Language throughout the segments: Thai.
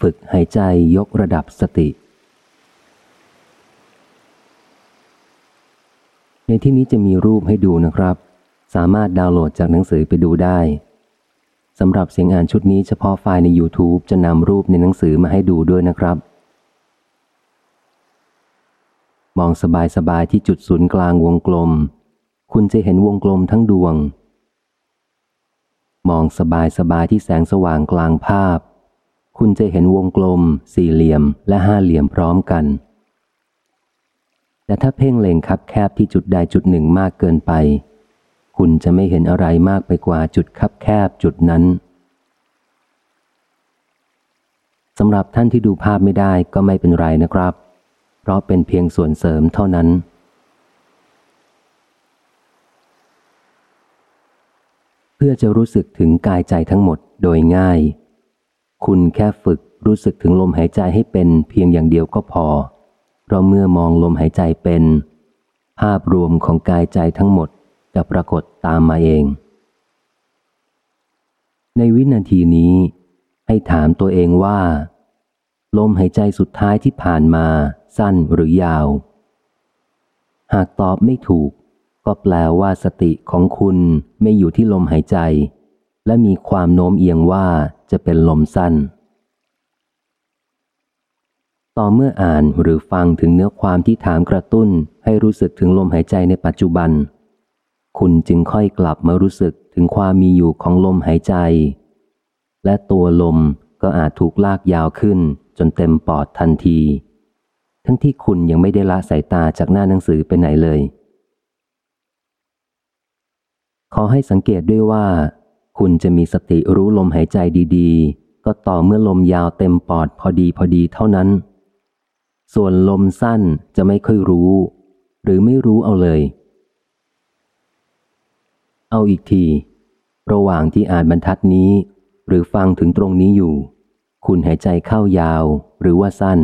ฝึกหายใจยกระดับสติ ในที่นี้จะมีรูปให้ดูนะครับ สามารถดาวน์โหลดจากหนังสือไปดูได้สำหรับเสียงอ่านชุดนี้เฉพาะไฟล์ใน YouTube จะนำรูปในหนังสือมาให้ดูด้วยนะครับ มองสบายๆที่จุดศูนย์กลางวงกลม คุณจะเห็นวงกลมทั้งดวง มองสบายๆที่แสงสว่างกลางภาพ คุณจะเห็นวงกลม สี่เหลี่ยม และห้าเหลี่ยมพร้อมกัน แต่ถ้าเพ่งเล็งคับแคบที่จุดใดจุดหนึ่งมากเกินไป คุณจะไม่เห็นอะไรมากไปกว่าจุดคับแคบจุดนั้นสำหรับท่านที่ดูภาพไม่ได้ก็ไม่เป็นไรนะครับ เพราะเป็นเพียงส่วนเสริมเท่านั้น เพื่อจะรู้สึกถึงกายใจทั้งหมดโดยง่าย คุณแค่ฝึกรู้สึกถึงลมหายใจให้เป็นเพียงอย่างเดียวก็พอ เพราะเมื่อมองลมหายใจเป็น ภาพรวมของกายใจทั้งหมดจะปรากฏตามมาเอง ในวินาทีนี้ ให้ถามตัวเองว่า ลมหายใจสุดท้ายที่ผ่านมาสั้นหรือยาว หากตอบไม่ถูก ก็แปลว่าสติของคุณไม่อยู่ที่ลมหายใจ และมีความโน้มเอียงว่าจะเป็นลมสั้น ต่อเมื่ออ่านหรือฟังถึงเนื้อความที่ถามกระตุ้นให้รู้สึกถึงลมหายใจในปัจจุบัน คุณจึงค่อยกลับมารู้สึกถึงความมีอยู่ของลมหายใจ และตัวลมก็อาจถูกลากยาวขึ้นจนเต็มปอดทันที ทั้งที่คุณยังไม่ได้ละสายตาจากหน้าหนังสือไปไหนเลย ขอให้สังเกตด้วยว่า คุณจะมีสติรู้ลมหายใจดีๆ ก็ต่อเมื่อลมยาวเต็มปอดพอดีพอดีเท่านั้น ส่วนลมสั้นจะไม่ค่อยรู้ หรือไม่รู้เอาเลย เอาอีกที ระหว่างที่อ่านบรรทัดนี้ หรือฟังถึงตรงนี้อยู่ คุณหายใจเข้ายาวหรือว่าสั้น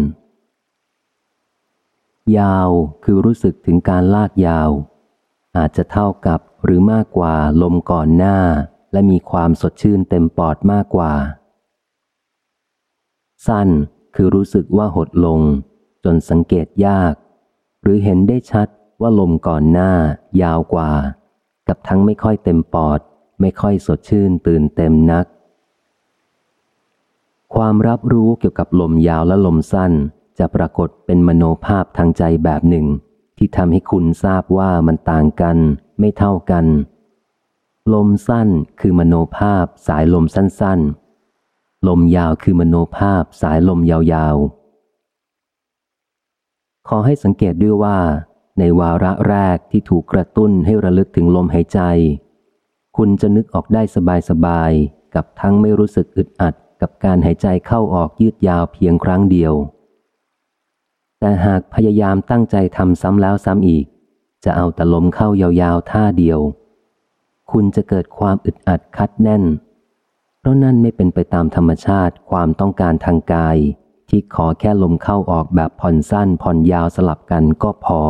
ยาวคือรู้สึกถึงการลากยาว อาจจะเท่ากับหรือมากกว่าลมก่อนหน้า และมีความสดชื่นเต็มปอดมากกว่า สั้นคือรู้สึกว่าหดลง จนสังเกตยาก หรือเห็นได้ชัดว่าลมก่อนหน้ายาวกว่า กับทั้งไม่ค่อยเต็มปอด ไม่ค่อยสดชื่นตื่นเต็มนัก ความรับรู้เกี่ยวกับลมยาวและลมสั้นจะปรากฏเป็นมโนภาพทางใจแบบหนึ่ง ที่ทำให้คุณทราบว่ามันต่างกัน ไม่เท่ากัน ลมสั้นคือมโนภาพสายลมสั้น ๆ ลมยาวคือมโนภาพสายลมยาวๆ ขอให้สังเกตด้วยว่า ในวาระแรกที่ถูกกระตุ้นให้ระลึกถึงลมหายใจ คุณจะนึกออกได้สบายๆ กับทั้งไม่รู้สึกอึดอัดกับการหายใจเข้าออกยืดยาวเพียงครั้งเดียว แต่หากพยายามตั้งใจทำซ้ำแล้วซ้ำอีก จะเอาแต่ลมเข้ายาวๆท่าเดียว คุณจะเกิดความอึดอัดคัดแน่น เพราะนั่นไม่เป็นไปตามธรรมชาติความต้องการทางกาย ที่ขอแค่ลมเข้าออกแบบผ่อนสั้นผ่อนยาวสลับกันก็พอ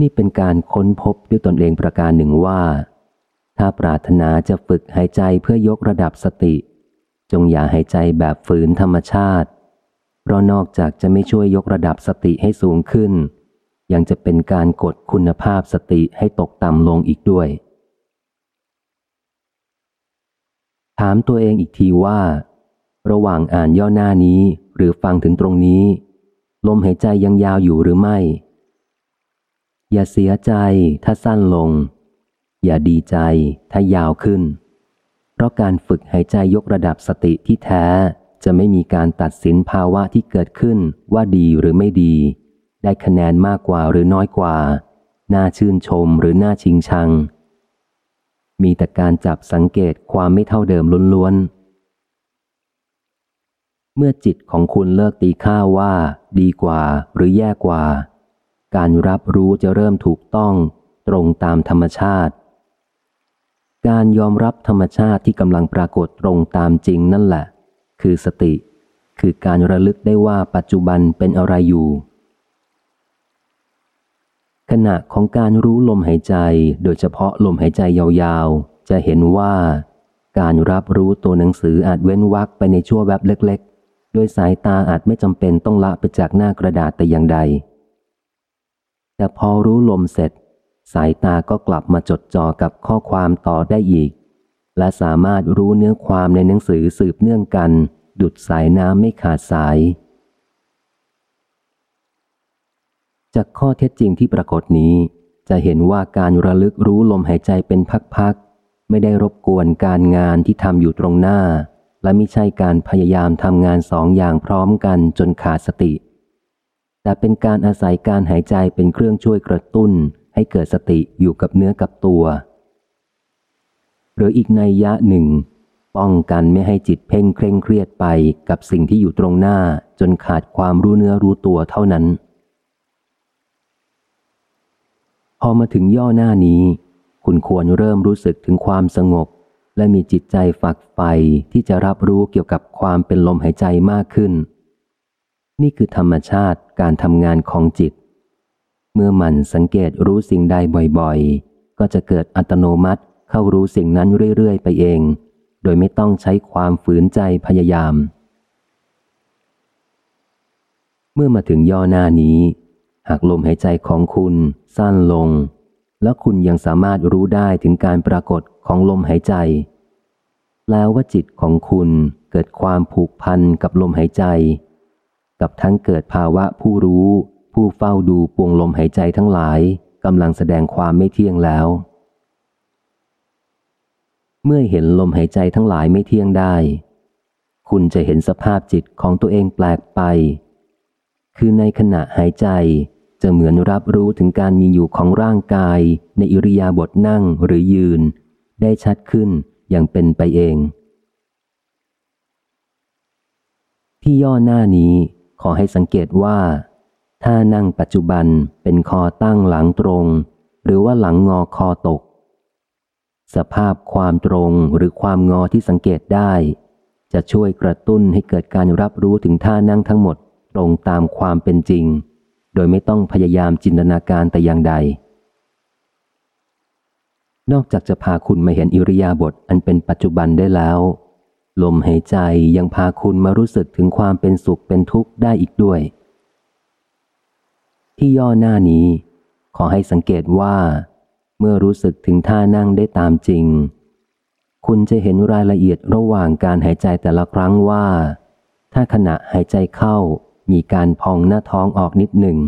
นี่เป็นการค้นพบด้วยตนเองประการหนึ่งว่า ถ้าปรารถนาจะฝึกหายใจเพื่อยกระดับสติ จงอย่าหายใจแบบฝืนธรรมชาติ เพราะนอกจากจะไม่ช่วยยกระดับสติให้สูงขึ้น ยังจะเป็นการกดคุณภาพสติให้ตกต่ำลงอีกด้วย ถามตัวเองอีกทีว่า ระหว่างอ่านย่อหน้านี้หรือฟังถึงตรงนี้ ลมหายใจยังยาวอยู่หรือไม่ อย่าเสียใจถ้าสั้นลง อย่าดีใจถ้ายาวขึ้น เพราะการฝึกหายใจยกระดับสติที่แท้จะไม่มีการตัดสินภาวะที่เกิดขึ้นว่าดีหรือไม่ดี ได้คะแนนมากกว่าหรือน้อยกว่า น่าชื่นชมหรือน่าชิงชัง มีแต่การจับสังเกตความไม่เท่าเดิมล้วนๆ เมื่อจิตของคุณเลิกตีค่าว่า ดีกว่าหรือแย่กว่า การรับรู้จะเริ่มถูกต้อง ตรงตามธรรมชาติ การยอมรับธรรมชาติที่กำลังปรากฏตรงตามจริงนั่นแหละ คือสติ คือการระลึกได้ว่าปัจจุบันเป็นอะไรอยู่ ขณะของการรู้ลมหายใจโดยเฉพาะลมหายใจยาวๆ จะเห็นว่า การรับรู้ตัวหนังสืออาจเว้นวักไปในชั่วแวบเล็กๆ โดยสายตาอาจไม่จำเป็นต้องละไปจากหน้ากระดาษแต่อย่างใด แต่พอรู้ลมเสร็จ สายตาก็กลับมาจดจ่อกับข้อความต่อได้อีก และสามารถรู้เนื้อความในหนังสือสืบเนื่องกัน ดุดสายน้ำไม่ขาดสาย จากข้อเท็จจริงที่ปรากฏนี้ จะเห็นว่าการระลึกรู้ลมหายใจเป็นพักๆ ไม่ได้รบกวนการงานที่ทำอยู่ตรงหน้า และไม่ใช่การพยายามทำงานสองอย่างพร้อมกันจนขาดสติ แต่เป็นการอาศัยการหายใจเป็นเครื่องช่วยกระตุ้น ให้เกิดสติอยู่กับเนื้อกับตัว หรืออีกในยะหนึ่ง ป้องกันไม่ให้จิตเพ่งเคร่งเครียดไปกับสิ่งที่อยู่ตรงหน้าจนขาดความรู้เนื้อรู้ตัวเท่านั้น พอมาถึงย่อหน้านี้ คุณควรเริ่มรู้สึกถึงความสงบ และมีจิตใจฝักใฝ่ที่จะรับรู้เกี่ยวกับความเป็นลมหายใจมากขึ้น นี่คือธรรมชาติการทำงานของจิต เมื่อมันสังเกตรู้สิ่งใดบ่อยๆ ก็จะเกิดอัตโนมัติเข้ารู้สิ่งนั้นเรื่อยๆ ไปเอง โดยไม่ต้องใช้ความฝืนใจพยายาม เมื่อมาถึงย่อหน้านี้ หากลมหายใจของคุณสั้นลง แล้วคุณยังสามารถรู้ได้ถึงการปรากฏของลมหายใจ แล้วว่าจิตของคุณเกิดความผูกพันกับลมหายใจ กับทั้งเกิดภาวะผู้รู้ ผู้เฝ้าดูปวงลมหายใจทั้งหลายกำลังแสดงความไม่เที่ยงแล้ว เมื่อเห็นลมหายใจทั้งหลายไม่เที่ยงได้ คุณจะเห็นสภาพจิตของตัวเองแปลกไป คือในขณะหายใจ จะเหมือนรับรู้ถึงการมีอยู่ของร่างกาย ในอิริยาบถนั่งหรือยืน ได้ชัดขึ้นอย่างเป็นไปเอง ที่ย่อหน้านี้ขอให้สังเกตว่า ถ้านั่งปัจจุบันเป็นคอตั้งหลังตรง หรือว่าหลังงอคอตก สภาพความตรงหรือความงอที่สังเกตได้ จะช่วยกระตุ้นให้เกิดการรับรู้ถึงท่านั่งทั้งหมดตรงตามความเป็นจริง โดยไม่ต้องพยายามจินตนาการแต่อย่างใด นอกจากจะพาคุณมาเห็นอิริยาบถอันเป็นปัจจุบันได้แล้ว ลมหายใจยังพาคุณมารู้สึกถึงความเป็นสุขเป็นทุกข์ได้อีกด้วย ที่ย่อหน้านี้ ขอให้สังเกตว่า เมื่อรู้สึกถึงท่านั่งได้ตามจริง คุณจะเห็นรายละเอียดระหว่างการหายใจแต่ละครั้งว่า ถ้าขณะหายใจเข้า มีการพองหน้าท้องออกนิดหนึ่ง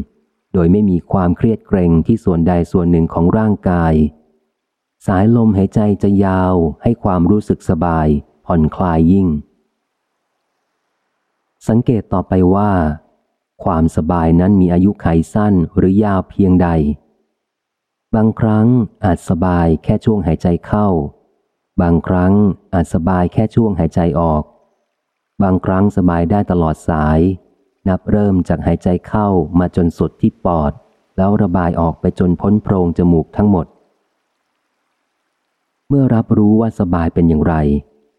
โดยไม่มีความเครียดเกรงที่ส่วนใดส่วนหนึ่งของร่างกาย สายลมหายใจจะยาวให้ความรู้สึกสบาย ผ่อนคลายยิ่ง สังเกตต่อไปว่า ความสบายนั้นมีอายุไขสั้นหรือยาวเพียงใด บางครั้งอาจสบายแค่ช่วงหายใจเข้า บางครั้งอาจสบายแค่ช่วงหายใจออก บางครั้งสบายได้ตลอดสาย นับเริ่มจากหายใจเข้ามาจนสุดที่ปอด แล้วระบายออกไปจนพ้นโพรงจมูกทั้งหมด เมื่อรับรู้ว่าสบายเป็นอย่างไร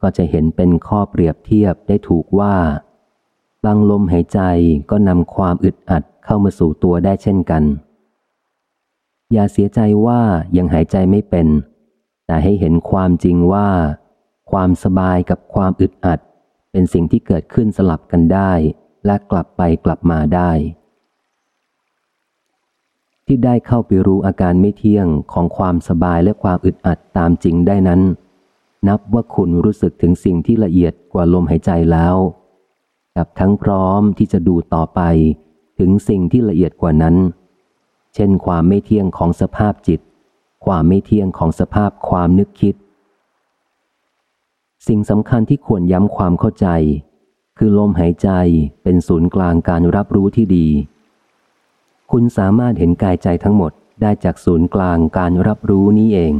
ก็จะเห็นเป็นข้อเปรียบเทียบได้ถูกว่าบางลมหายใจก็นำความอึดอัดเข้ามาสู่ตัวได้เช่นกัน อย่าเสียใจว่ายังหายใจไม่เป็น แต่ให้เห็นความจริงว่า ความสบายกับความอึดอัด เป็นสิ่งที่เกิดขึ้นสลับกันได้ และกลับไปกลับมาได้ ที่ได้เข้าไปรู้อาการไม่เที่ยงของความสบายและความอึดอัดตามจริงได้นั้น นับว่าคุณรู้สึกถึงสิ่งที่ละเอียดกว่าลมหายใจแล้ว กับทั้งพร้อมที่จะดูต่อไปถึงสิ่งที่ละเอียดกว่านั้น เช่น ความไม่เที่ยงของสภาพจิต ความไม่เที่ยงของสภาพความนึกคิด สิ่งสำคัญที่ควรย้ำความเข้าใจ คือลมหายใจเป็นศูนย์กลางการรับรู้ที่ดี คุณสามารถเห็นกายใจทั้งหมดได้จากศูนย์กลางการรับรู้นี้เอง